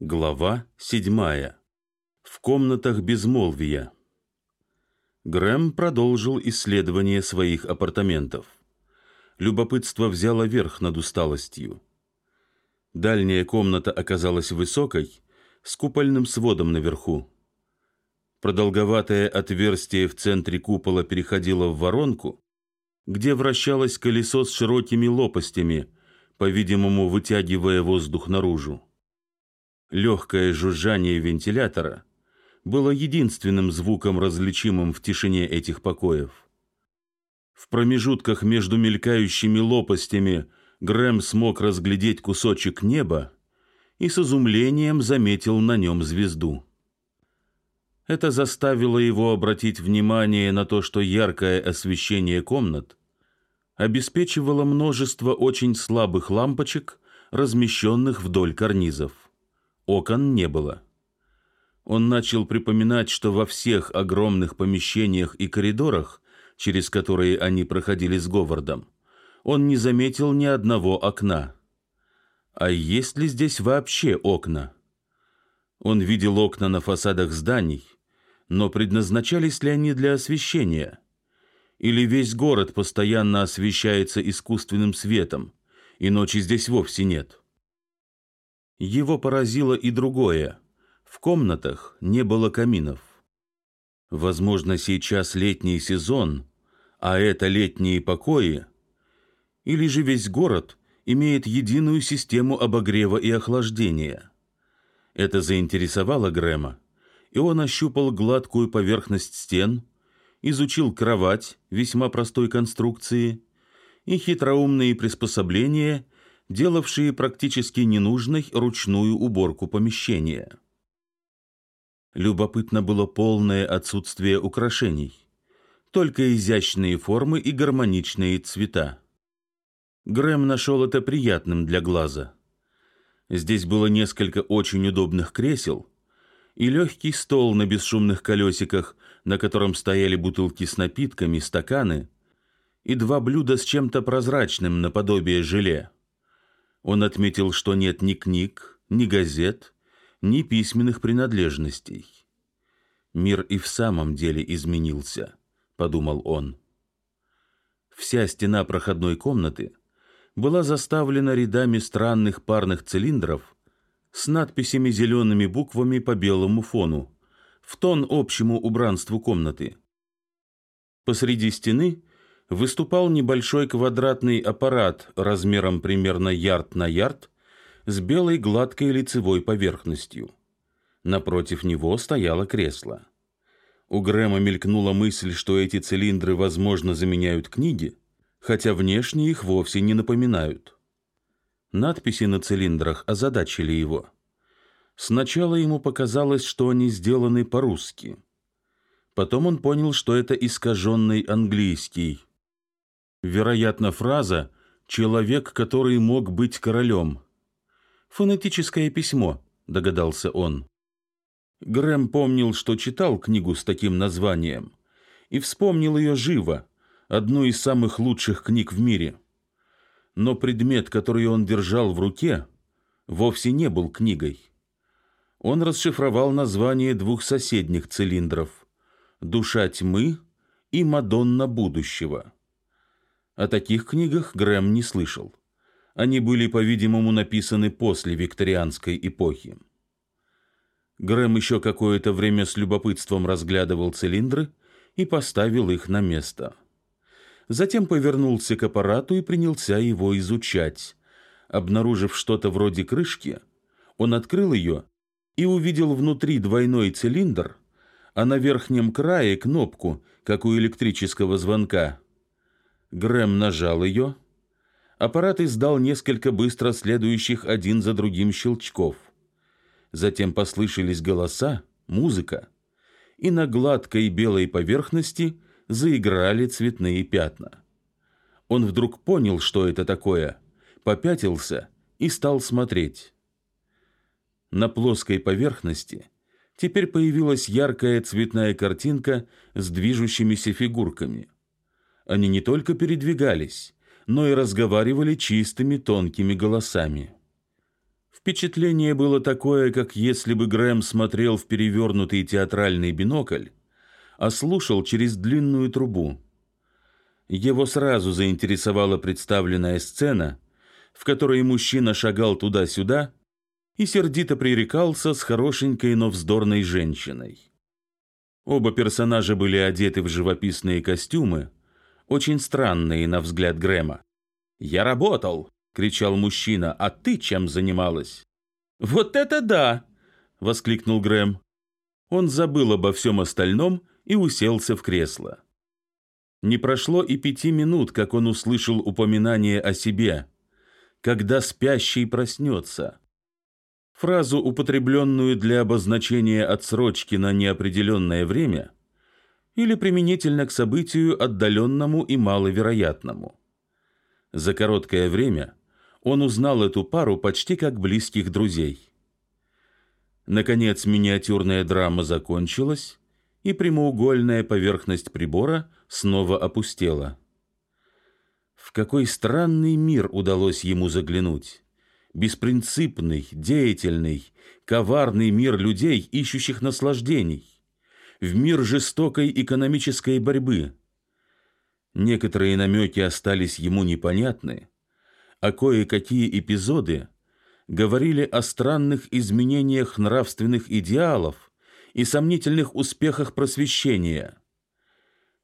Глава седьмая. В комнатах безмолвия. Грэм продолжил исследование своих апартаментов. Любопытство взяло верх над усталостью. Дальняя комната оказалась высокой, с купольным сводом наверху. Продолговатое отверстие в центре купола переходило в воронку, где вращалось колесо с широкими лопастями, по-видимому, вытягивая воздух наружу. Легкое жужжание вентилятора было единственным звуком, различимым в тишине этих покоев. В промежутках между мелькающими лопастями Грэм смог разглядеть кусочек неба и с изумлением заметил на нем звезду. Это заставило его обратить внимание на то, что яркое освещение комнат обеспечивало множество очень слабых лампочек, размещенных вдоль карнизов. Окон не было. Он начал припоминать, что во всех огромных помещениях и коридорах, через которые они проходили с Говардом, он не заметил ни одного окна. А есть ли здесь вообще окна? Он видел окна на фасадах зданий, но предназначались ли они для освещения? Или весь город постоянно освещается искусственным светом, и ночи здесь вовсе нет? Его поразило и другое. В комнатах не было каминов. Возможно, сейчас летний сезон, а это летние покои, или же весь город имеет единую систему обогрева и охлаждения. Это заинтересовало Грэма, и он ощупал гладкую поверхность стен, изучил кровать весьма простой конструкции и хитроумные приспособления – делавшие практически ненужной ручную уборку помещения. Любопытно было полное отсутствие украшений, только изящные формы и гармоничные цвета. Грэм нашел это приятным для глаза. Здесь было несколько очень удобных кресел и легкий стол на бесшумных колесиках, на котором стояли бутылки с напитками, стаканы и два блюда с чем-то прозрачным наподобие желе. Он отметил, что нет ни книг, ни газет, ни письменных принадлежностей. Мир и в самом деле изменился, подумал он. Вся стена проходной комнаты была заставлена рядами странных парных цилиндров с надписями зелеными буквами по белому фону, в тон общему убранству комнаты. Посреди стены выступал небольшой квадратный аппарат размером примерно ярд на ярд с белой гладкой лицевой поверхностью. Напротив него стояло кресло. У Грэма мелькнула мысль, что эти цилиндры, возможно, заменяют книги, хотя внешне их вовсе не напоминают. Надписи на цилиндрах озадачили его. Сначала ему показалось, что они сделаны по-русски. Потом он понял, что это искаженный английский, Вероятно, фраза «человек, который мог быть королем». «Фонетическое письмо», — догадался он. Грэм помнил, что читал книгу с таким названием, и вспомнил ее живо, одну из самых лучших книг в мире. Но предмет, который он держал в руке, вовсе не был книгой. Он расшифровал название двух соседних цилиндров «Душа тьмы» и «Мадонна будущего». О таких книгах Грэм не слышал. Они были, по-видимому, написаны после викторианской эпохи. Грэм еще какое-то время с любопытством разглядывал цилиндры и поставил их на место. Затем повернулся к аппарату и принялся его изучать. Обнаружив что-то вроде крышки, он открыл ее и увидел внутри двойной цилиндр, а на верхнем крае кнопку, как у электрического звонка. Грэм нажал ее. Аппарат издал несколько быстро следующих один за другим щелчков. Затем послышались голоса, музыка, и на гладкой белой поверхности заиграли цветные пятна. Он вдруг понял, что это такое, попятился и стал смотреть. На плоской поверхности теперь появилась яркая цветная картинка с движущимися фигурками – они не только передвигались, но и разговаривали чистыми тонкими голосами. Впечатление было такое, как если бы Грэм смотрел в перевернутый театральный бинокль, а слушал через длинную трубу. Его сразу заинтересовала представленная сцена, в которой мужчина шагал туда-сюда и сердито пререкался с хорошенькой, но вздорной женщиной. Оба персонажа были одеты в живописные костюмы, очень странные на взгляд Грэма. «Я работал!» — кричал мужчина. «А ты чем занималась?» «Вот это да!» — воскликнул Грэм. Он забыл обо всем остальном и уселся в кресло. Не прошло и пяти минут, как он услышал упоминание о себе, когда спящий проснется. Фразу, употребленную для обозначения отсрочки на неопределенное время или применительно к событию отдаленному и маловероятному. За короткое время он узнал эту пару почти как близких друзей. Наконец миниатюрная драма закончилась, и прямоугольная поверхность прибора снова опустела. В какой странный мир удалось ему заглянуть? Беспринципный, деятельный, коварный мир людей, ищущих наслаждений. В мир жестокой экономической борьбы. Некоторые намеки остались ему непонятны, а кое-какие эпизоды говорили о странных изменениях нравственных идеалов, и сомнительных успехах просвещения.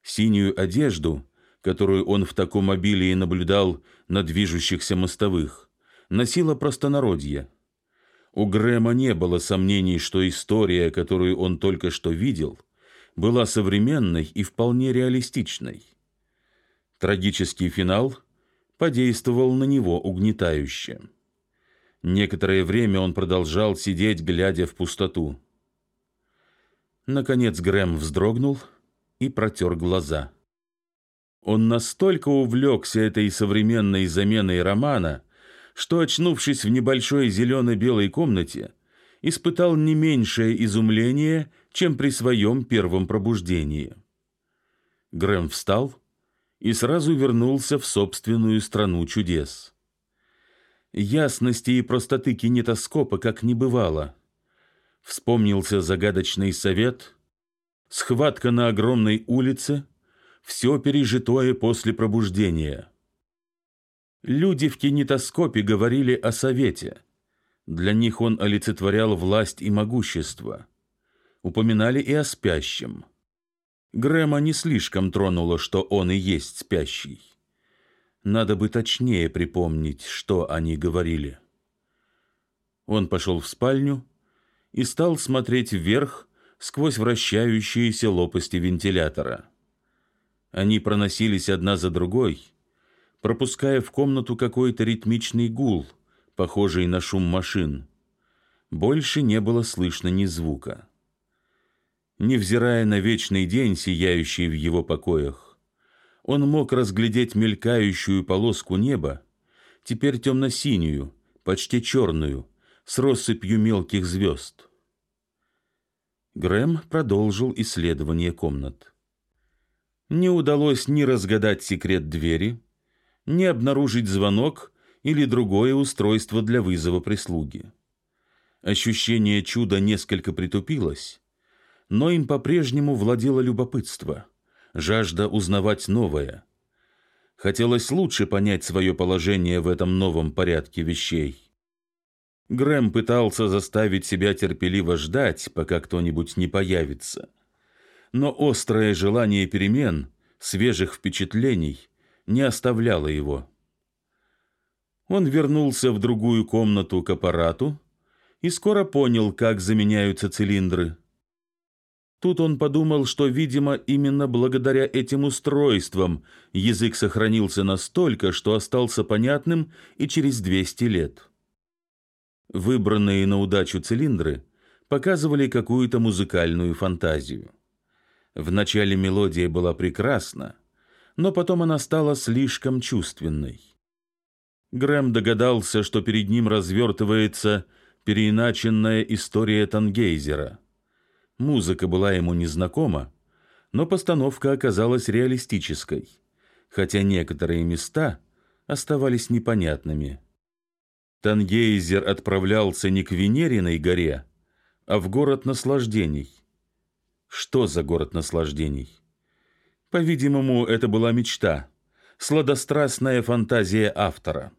Синюю одежду, которую он в таком обилии наблюдал на движущихся мостовых, носила простонародье. У Грэма не было сомнений, что история, которую он только что видел, была современной и вполне реалистичной. Трагический финал подействовал на него угнетающе. Некоторое время он продолжал сидеть, глядя в пустоту. Наконец Грэм вздрогнул и протер глаза. Он настолько увлекся этой современной заменой романа, что, очнувшись в небольшой зелено-белой комнате, испытал не меньшее изумление, чем при своем первом пробуждении. Грэм встал и сразу вернулся в собственную страну чудес. Ясности и простоты кинетоскопа как не бывало — Вспомнился загадочный совет, схватка на огромной улице, все пережитое после пробуждения. Люди в кинетоскопе говорили о совете. Для них он олицетворял власть и могущество. Упоминали и о спящем. Грэма не слишком тронуло, что он и есть спящий. Надо бы точнее припомнить, что они говорили. Он пошел в спальню, и стал смотреть вверх сквозь вращающиеся лопасти вентилятора. Они проносились одна за другой, пропуская в комнату какой-то ритмичный гул, похожий на шум машин. Больше не было слышно ни звука. Невзирая на вечный день, сияющий в его покоях, он мог разглядеть мелькающую полоску неба, теперь темно-синюю, почти черную, с россыпью мелких звезд. Грэм продолжил исследование комнат. Не удалось ни разгадать секрет двери, ни обнаружить звонок или другое устройство для вызова прислуги. Ощущение чуда несколько притупилось, но им по-прежнему владело любопытство, жажда узнавать новое. Хотелось лучше понять свое положение в этом новом порядке вещей. Грэм пытался заставить себя терпеливо ждать, пока кто-нибудь не появится. Но острое желание перемен, свежих впечатлений, не оставляло его. Он вернулся в другую комнату к аппарату и скоро понял, как заменяются цилиндры. Тут он подумал, что, видимо, именно благодаря этим устройствам язык сохранился настолько, что остался понятным и через 200 лет. Выбранные на удачу цилиндры показывали какую-то музыкальную фантазию. Вначале мелодия была прекрасна, но потом она стала слишком чувственной. Грэм догадался, что перед ним развертывается переиначенная история Тангейзера. Музыка была ему незнакома, но постановка оказалась реалистической, хотя некоторые места оставались непонятными. Тангейзер отправлялся не к Венериной горе, а в город наслаждений. Что за город наслаждений? По-видимому, это была мечта, сладострастная фантазия автора.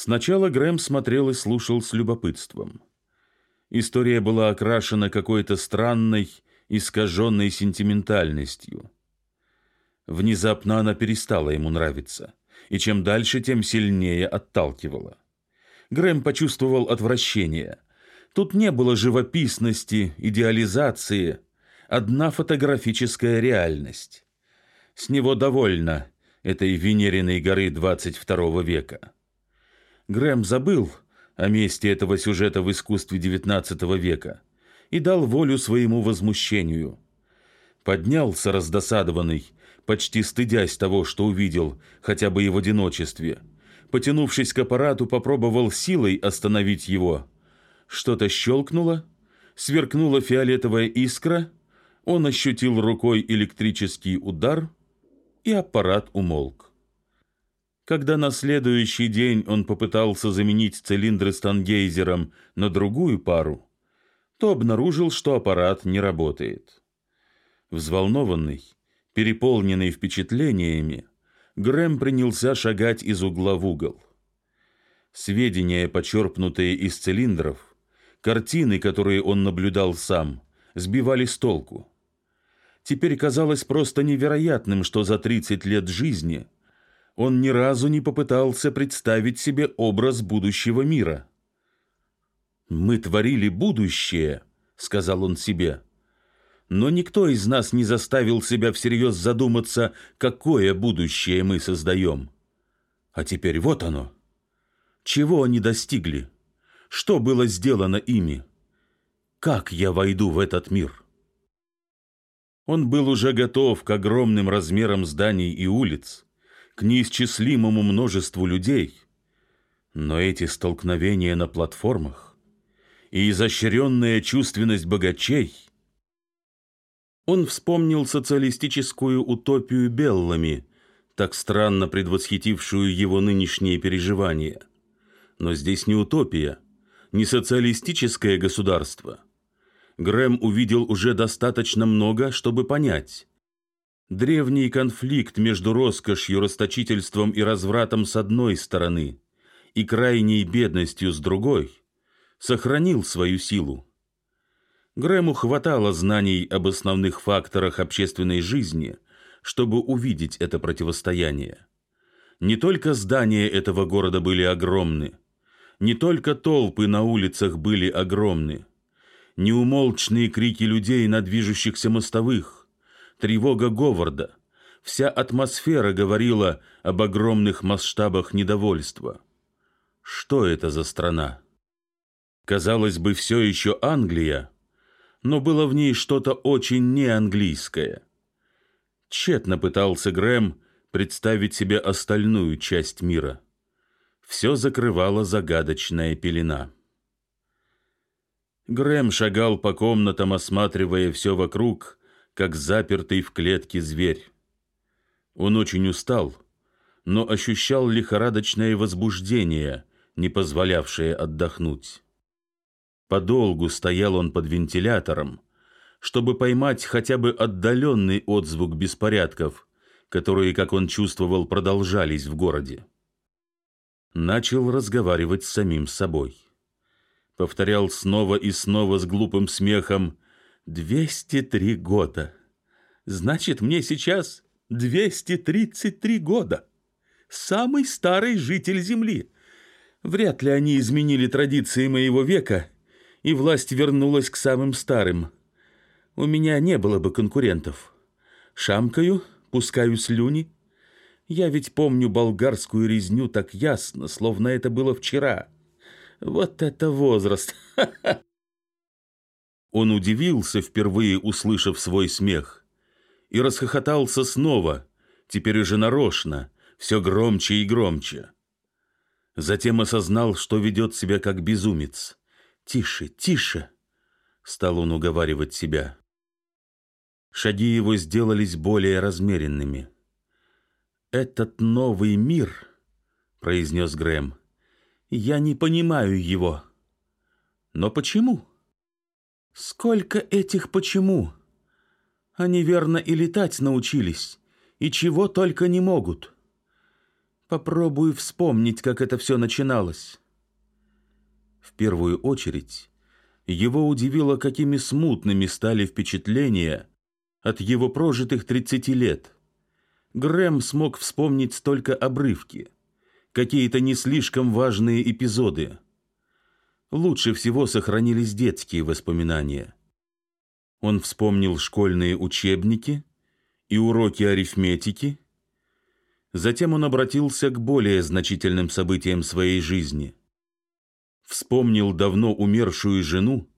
Сначала Грэм смотрел и слушал с любопытством. История была окрашена какой-то странной, искаженной сентиментальностью. Внезапно она перестала ему нравиться, и чем дальше, тем сильнее отталкивала. Грэм почувствовал отвращение. Тут не было живописности, идеализации, одна фотографическая реальность. С него довольно этой Венериной горы 22 века. Грэм забыл о месте этого сюжета в искусстве XIX века и дал волю своему возмущению. Поднялся раздосадованный, почти стыдясь того, что увидел, хотя бы и в одиночестве. Потянувшись к аппарату, попробовал силой остановить его. Что-то щелкнуло, сверкнула фиолетовая искра, он ощутил рукой электрический удар, и аппарат умолк. Когда на следующий день он попытался заменить цилиндры с тангейзером на другую пару, то обнаружил, что аппарат не работает. Взволнованный, Переполненный впечатлениями, Грэм принялся шагать из угла в угол. Сведения, почерпнутые из цилиндров, картины, которые он наблюдал сам, сбивали с толку. Теперь казалось просто невероятным, что за 30 лет жизни он ни разу не попытался представить себе образ будущего мира. «Мы творили будущее», — сказал он себе, — но никто из нас не заставил себя всерьез задуматься, какое будущее мы создаем. А теперь вот оно. Чего они достигли? Что было сделано ими? Как я войду в этот мир? Он был уже готов к огромным размерам зданий и улиц, к неисчислимому множеству людей. Но эти столкновения на платформах и изощренная чувственность богачей — он вспомнил социалистическую утопию Беллами, так странно предвосхитившую его нынешние переживания. Но здесь не утопия, не социалистическое государство. Грэм увидел уже достаточно много, чтобы понять. Древний конфликт между роскошью, расточительством и развратом с одной стороны и крайней бедностью с другой сохранил свою силу. Грэму хватало знаний об основных факторах общественной жизни, чтобы увидеть это противостояние. Не только здания этого города были огромны, не только толпы на улицах были огромны, неумолчные крики людей на движущихся мостовых, тревога Говарда, вся атмосфера говорила об огромных масштабах недовольства. Что это за страна? Казалось бы, все еще Англия, но было в ней что-то очень неанглийское. Тщетно пытался Грэм представить себе остальную часть мира. Все закрывала загадочная пелена. Грэм шагал по комнатам, осматривая все вокруг, как запертый в клетке зверь. Он очень устал, но ощущал лихорадочное возбуждение, не позволявшее отдохнуть. Подолгу стоял он под вентилятором, чтобы поймать хотя бы отдаленный отзвук беспорядков, которые, как он чувствовал, продолжались в городе. Начал разговаривать с самим собой. Повторял снова и снова с глупым смехом «Двести три года! Значит, мне сейчас двести тридцать три года! Самый старый житель Земли!» Вряд ли они изменили традиции моего века и власть вернулась к самым старым. У меня не было бы конкурентов. Шамкаю, пускаю слюни. Я ведь помню болгарскую резню так ясно, словно это было вчера. Вот это возраст! Он удивился, впервые услышав свой смех, и расхохотался снова, теперь уже нарочно, все громче и громче. Затем осознал, что ведет себя как безумец. «Тише, тише!» — стал он уговаривать себя. Шаги его сделались более размеренными. «Этот новый мир», — произнес Грэм, Я не понимаю его. Но почему? Сколько этих почему? Они верно и летать научились, и чего только не могут. Попробую вспомнить, как это все начиналось. В первую очередь, его удивило, какими смутными стали впечатления от его прожитых тридцати лет. Грэм смог вспомнить только обрывки, какие-то не слишком важные эпизоды. Лучше всего сохранились детские воспоминания. Он вспомнил школьные учебники и уроки арифметики. Затем он обратился к более значительным событиям своей жизни. Вспомнил давно умершую жену,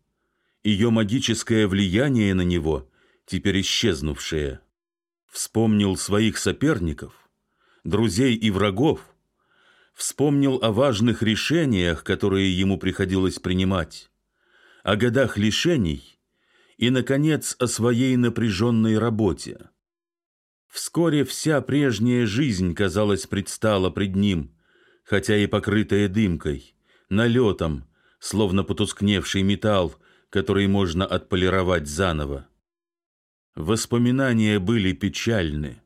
ее магическое влияние на него, теперь исчезнувшее. Вспомнил своих соперников, друзей и врагов, вспомнил о важных решениях, которые ему приходилось принимать, о годах лишений и, наконец, о своей напряженной работе. Вскоре вся прежняя жизнь, казалось, предстала пред ним, хотя и покрытая дымкой, налетом, словно потускневший металл, который можно отполировать заново. Воспоминания были печальны.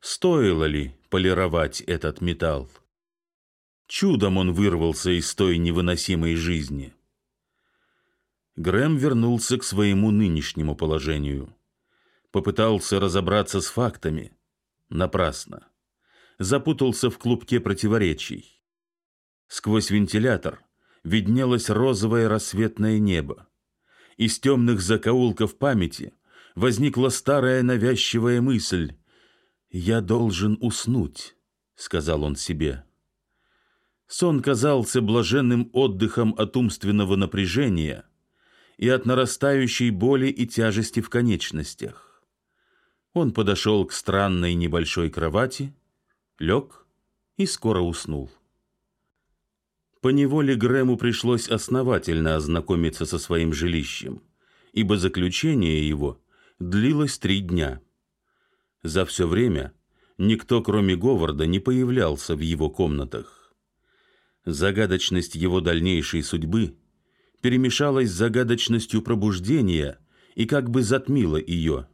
Стоило ли полировать этот металл? Чудом он вырвался из той невыносимой жизни. Грэм вернулся к своему нынешнему положению. Попытался разобраться с фактами. Напрасно. Запутался в клубке противоречий. Сквозь вентилятор виднелось розовое рассветное небо. Из темных закоулков памяти возникла старая навязчивая мысль. «Я должен уснуть», — сказал он себе. Сон казался блаженным отдыхом от умственного напряжения и от нарастающей боли и тяжести в конечностях. Он подошел к странной небольшой кровати, лег и скоро уснул. По неволе Грэму пришлось основательно ознакомиться со своим жилищем, ибо заключение его длилось три дня. За все время никто, кроме Говарда, не появлялся в его комнатах. Загадочность его дальнейшей судьбы перемешалась с загадочностью пробуждения и как бы затмила ее.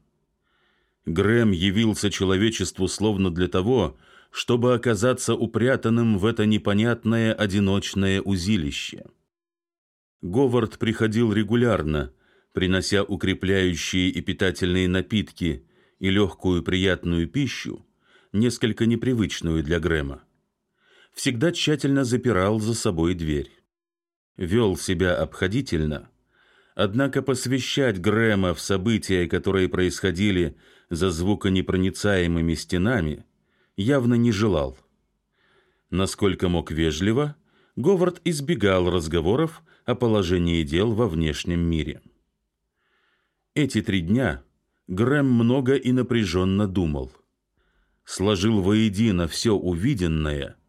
Грэм явился человечеству словно для того, чтобы оказаться упрятанным в это непонятное одиночное узилище. Говард приходил регулярно, принося укрепляющие и питательные напитки и легкую приятную пищу, несколько непривычную для Грэма всегда тщательно запирал за собой дверь. Вел себя обходительно, однако посвящать Грэма в события, которые происходили за звуконепроницаемыми стенами, явно не желал. Насколько мог вежливо, Говард избегал разговоров о положении дел во внешнем мире. Эти три дня Грэм много и напряженно думал. Сложил воедино все увиденное –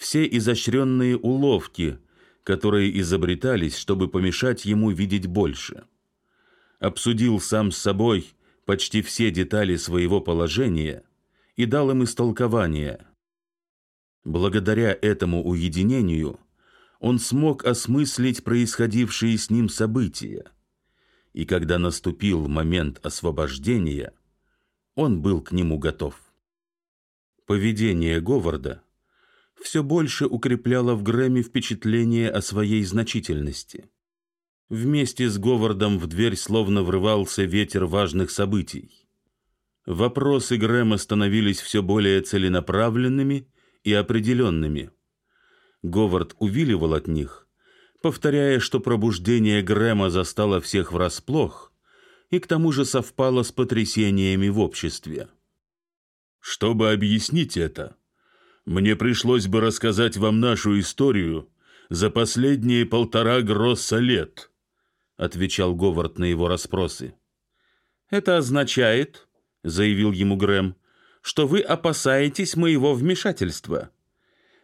все изощренные уловки, которые изобретались, чтобы помешать ему видеть больше. Обсудил сам с собой почти все детали своего положения и дал им истолкование. Благодаря этому уединению он смог осмыслить происходившие с ним события, и когда наступил момент освобождения, он был к нему готов. Поведение Говарда – все больше укрепляло в Грэме впечатление о своей значительности. Вместе с Говардом в дверь словно врывался ветер важных событий. Вопросы Грэма становились все более целенаправленными и определенными. Говард увиливал от них, повторяя, что пробуждение Грэма застало всех врасплох и к тому же совпало с потрясениями в обществе. Чтобы объяснить это, мне пришлось бы рассказать вам нашу историю за последние полтора гросса лет», — отвечал Говард на его расспросы. «Это означает, — заявил ему Грэм, — что вы опасаетесь моего вмешательства.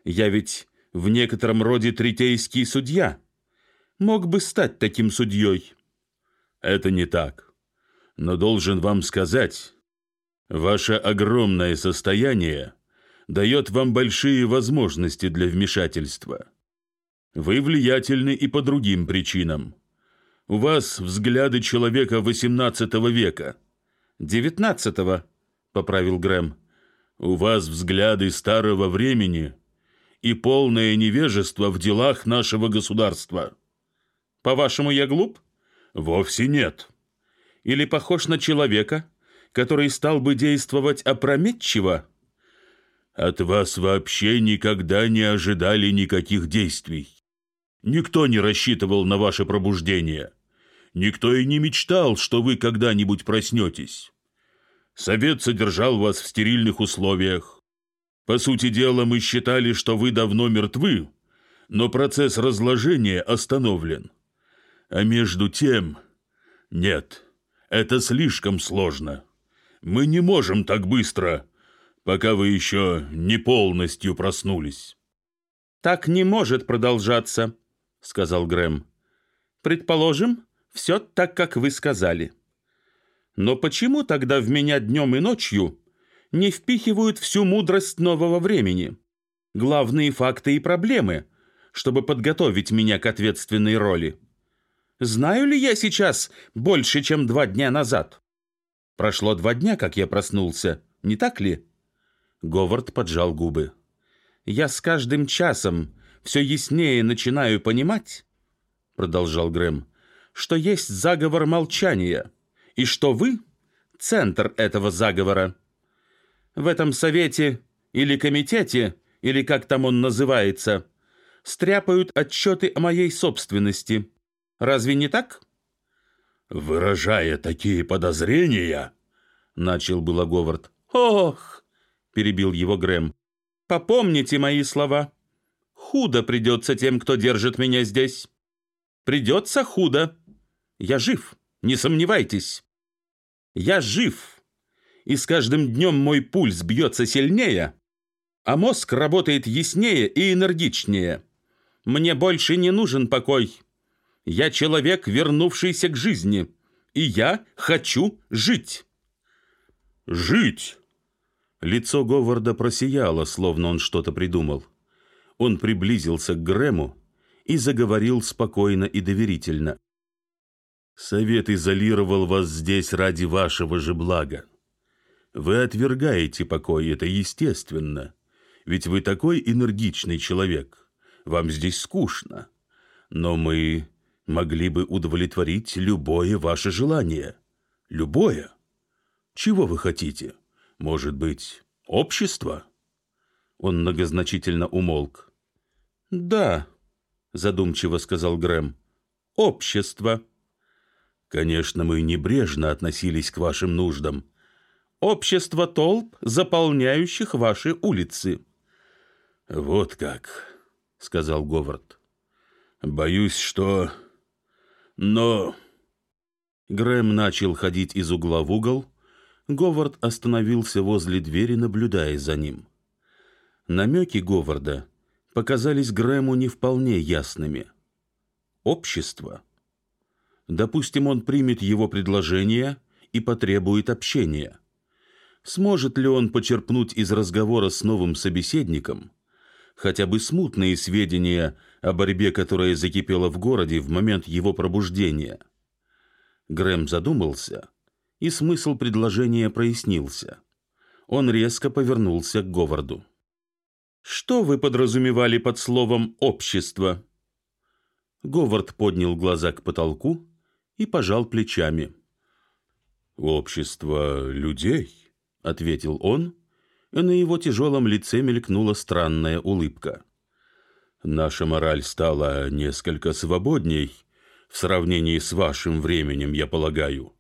Я ведь в некотором роде третейский судья. Мог бы стать таким судьей». «Это не так. Но должен вам сказать, ваше огромное состояние — дает вам большие возможности для вмешательства. Вы влиятельны и по другим причинам. У вас взгляды человека XVIII века. «Девятнадцатого», — поправил Грэм. «У вас взгляды старого времени и полное невежество в делах нашего государства». «По-вашему, я глуп?» «Вовсе нет». «Или похож на человека, который стал бы действовать опрометчиво?» «От вас вообще никогда не ожидали никаких действий. Никто не рассчитывал на ваше пробуждение. Никто и не мечтал, что вы когда-нибудь проснетесь. Совет содержал вас в стерильных условиях. По сути дела, мы считали, что вы давно мертвы, но процесс разложения остановлен. А между тем... Нет, это слишком сложно. Мы не можем так быстро, пока вы еще не полностью проснулись. «Так не может продолжаться», — сказал Грэм. «Предположим, все так, как вы сказали. Но почему тогда в меня днем и ночью не впихивают всю мудрость нового времени, главные факты и проблемы, чтобы подготовить меня к ответственной роли? Знаю ли я сейчас больше, чем два дня назад? Прошло два дня, как я проснулся, не так ли?» Говард поджал губы. «Я с каждым часом все яснее начинаю понимать, — продолжал Грэм, — что есть заговор молчания, и что вы — центр этого заговора. В этом совете или комитете, или как там он называется, стряпают отчеты о моей собственности. Разве не так? «Выражая такие подозрения», — начал было Говард. «Ох!» — перебил его Грэм. «Попомните мои слова. Худо придется тем, кто держит меня здесь. Придется худо. Я жив, не сомневайтесь. Я жив. И с каждым днем мой пульс бьется сильнее, а мозг работает яснее и энергичнее. Мне больше не нужен покой. Я человек, вернувшийся к жизни, и я хочу жить. Жить! Лицо Говарда просияло, словно он что-то придумал. Он приблизился к Грэму и заговорил спокойно и доверительно. «Совет изолировал вас здесь ради вашего же блага. Вы отвергаете покой, это естественно, ведь вы такой энергичный человек. Вам здесь скучно. Но мы могли бы удовлетворить любое ваше желание. Любое. Чего вы хотите? Может быть, общество?» Он многозначительно умолк. «Да», — задумчиво сказал Грэм, — «общество». «Конечно, мы небрежно относились к вашим нуждам. Общество толп, заполняющих ваши улицы». «Вот как», — сказал Говард. «Боюсь, что... Но...» Грэм начал ходить из угла в угол. Говард остановился возле двери, наблюдая за ним. Намеки Говарда показались Грэму не вполне ясными. Общество. Допустим, он примет его предложение и потребует общения. Сможет ли он почерпнуть из разговора с новым собеседником хотя бы смутные сведения о борьбе, которая закипела в городе в момент его пробуждения? Грэм задумался, и смысл предложения прояснился. Он резко повернулся к Говарду. Что вы подразумевали под словом «общество»?» Говард поднял глаза к потолку и пожал плечами. «Общество людей», — ответил он, и на его тяжелом лице мелькнула странная улыбка. «Наша мораль стала несколько свободней в сравнении с вашим временем, я полагаю.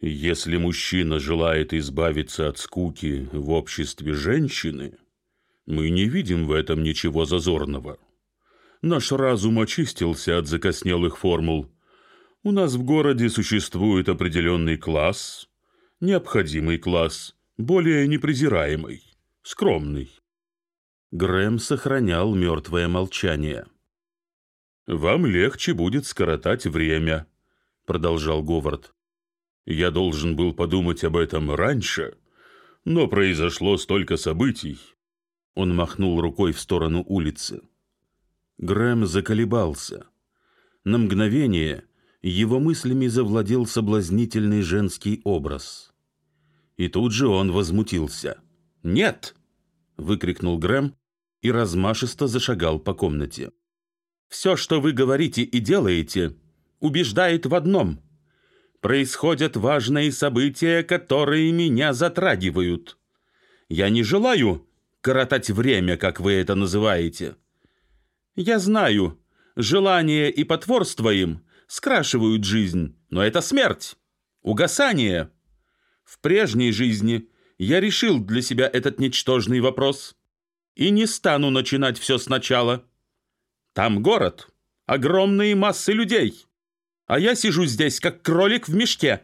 Если мужчина желает избавиться от скуки в обществе женщины...» Мы не видим в этом ничего зазорного. Наш разум очистился от закоснелых формул. У нас в городе существует определенный класс, необходимый класс, более непрезираемый, скромный. Грэм сохранял мертвое молчание. «Вам легче будет скоротать время», — продолжал Говард. «Я должен был подумать об этом раньше, но произошло столько событий, он махнул рукой в сторону улицы. Грэм заколебался. На мгновение его мыслями завладел соблазнительный женский образ. И тут же он возмутился. «Нет!» — выкрикнул Грэм и размашисто зашагал по комнате. «Все, что вы говорите и делаете, убеждает в одном. Происходят важные события, которые меня затрагивают. Я не желаю коротать время, как вы это называете. Я знаю, желание и потворство им скрашивают жизнь, но это смерть, угасание. В прежней жизни я решил для себя этот ничтожный вопрос и не стану начинать все сначала. Там город, огромные массы людей, а я сижу здесь, как кролик в мешке.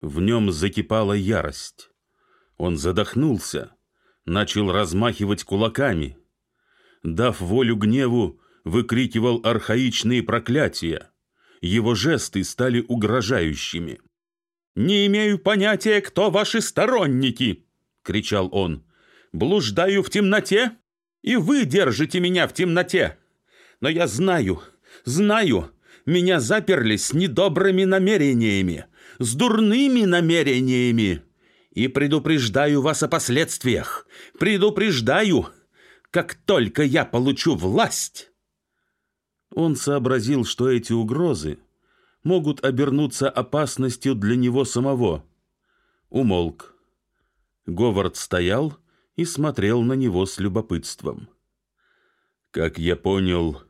В нем закипала ярость. Он задохнулся, начал размахивать кулаками. Дав волю гневу, выкрикивал архаичные проклятия. Его жесты стали угрожающими. «Не имею понятия, кто ваши сторонники!» — кричал он. «Блуждаю в темноте, и вы держите меня в темноте. Но я знаю, знаю, меня заперли с недобрыми намерениями, с дурными намерениями. И предупреждаю вас о последствиях. Предупреждаю, как только я получу власть. Он сообразил, что эти угрозы могут обернуться опасностью для него самого. Умолк. Говард стоял и смотрел на него с любопытством. «Как я понял,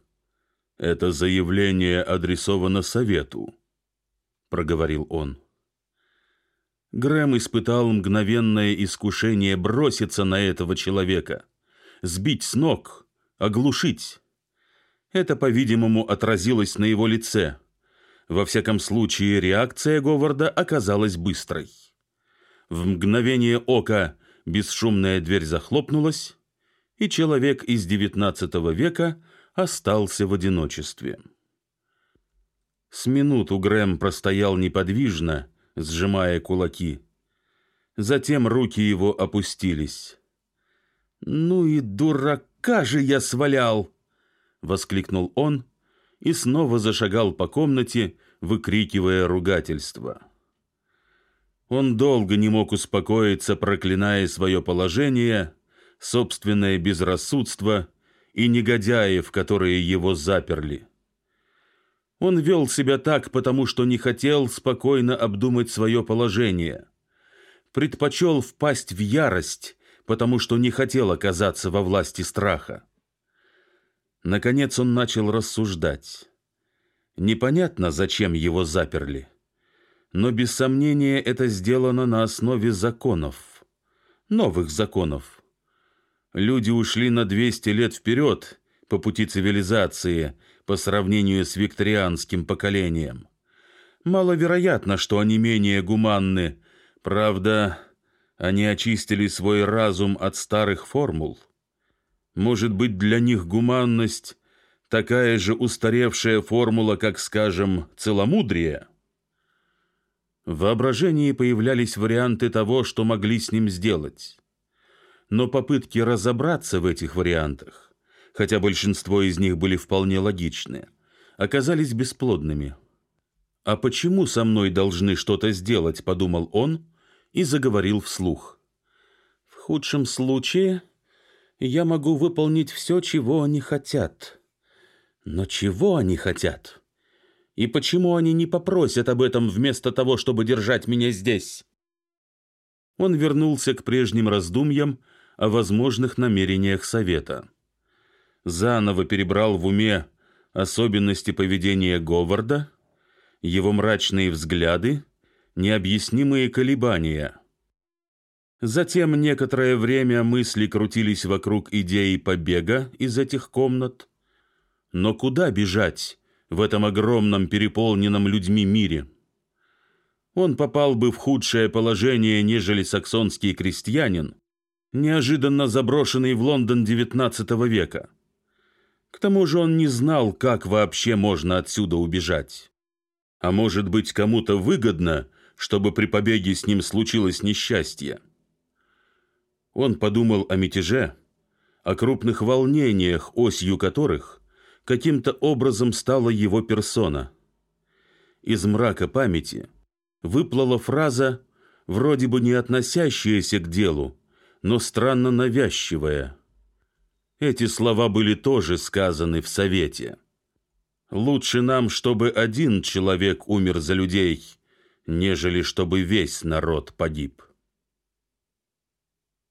это заявление адресовано совету», — проговорил он. Грэм испытал мгновенное искушение броситься на этого человека, сбить с ног, оглушить. Это, по-видимому, отразилось на его лице. Во всяком случае, реакция Говарда оказалась быстрой. В мгновение ока бесшумная дверь захлопнулась, и человек из XIX века остался в одиночестве. С минуту Грэм простоял неподвижно, сжимая кулаки. Затем руки его опустились. «Ну и дурака же я свалял!» воскликнул он и снова зашагал по комнате, выкрикивая ругательства. Он долго не мог успокоиться, проклиная свое положение, собственное безрассудство и негодяев, которые его заперли. Он вел себя так, потому что не хотел спокойно обдумать свое положение. Предпочел впасть в ярость, потому что не хотел оказаться во власти страха. Наконец он начал рассуждать. Непонятно, зачем его заперли. Но без сомнения это сделано на основе законов. Новых законов. Люди ушли на 200 лет вперед по пути цивилизации по сравнению с викторианским поколением. Маловероятно, что они менее гуманны. Правда, они очистили свой разум от старых формул. Может быть, для них гуманность такая же устаревшая формула, как, скажем, целомудрие? В воображении появлялись варианты того, что могли с ним сделать. Но попытки разобраться в этих вариантах, хотя большинство из них были вполне логичны, оказались бесплодными. «А почему со мной должны что-то сделать?» – подумал он и заговорил вслух. «В худшем случае я могу выполнить все, чего они хотят. Но чего они хотят? И почему они не попросят об этом вместо того, чтобы держать меня здесь? Он вернулся к прежним раздумьям о возможных намерениях совета. Заново перебрал в уме особенности поведения Говарда, его мрачные взгляды, необъяснимые колебания — Затем некоторое время мысли крутились вокруг идеи побега из этих комнат. Но куда бежать в этом огромном переполненном людьми мире? Он попал бы в худшее положение, нежели саксонский крестьянин, неожиданно заброшенный в Лондон XIX века. К тому же он не знал, как вообще можно отсюда убежать. А может быть, кому-то выгодно, чтобы при побеге с ним случилось несчастье. Он подумал о мятеже, о крупных волнениях, осью которых каким-то образом стала его персона. Из мрака памяти выплыла фраза, вроде бы не относящаяся к делу, но странно навязчивая. Эти слова были тоже сказаны в Совете. «Лучше нам, чтобы один человек умер за людей, нежели чтобы весь народ погиб».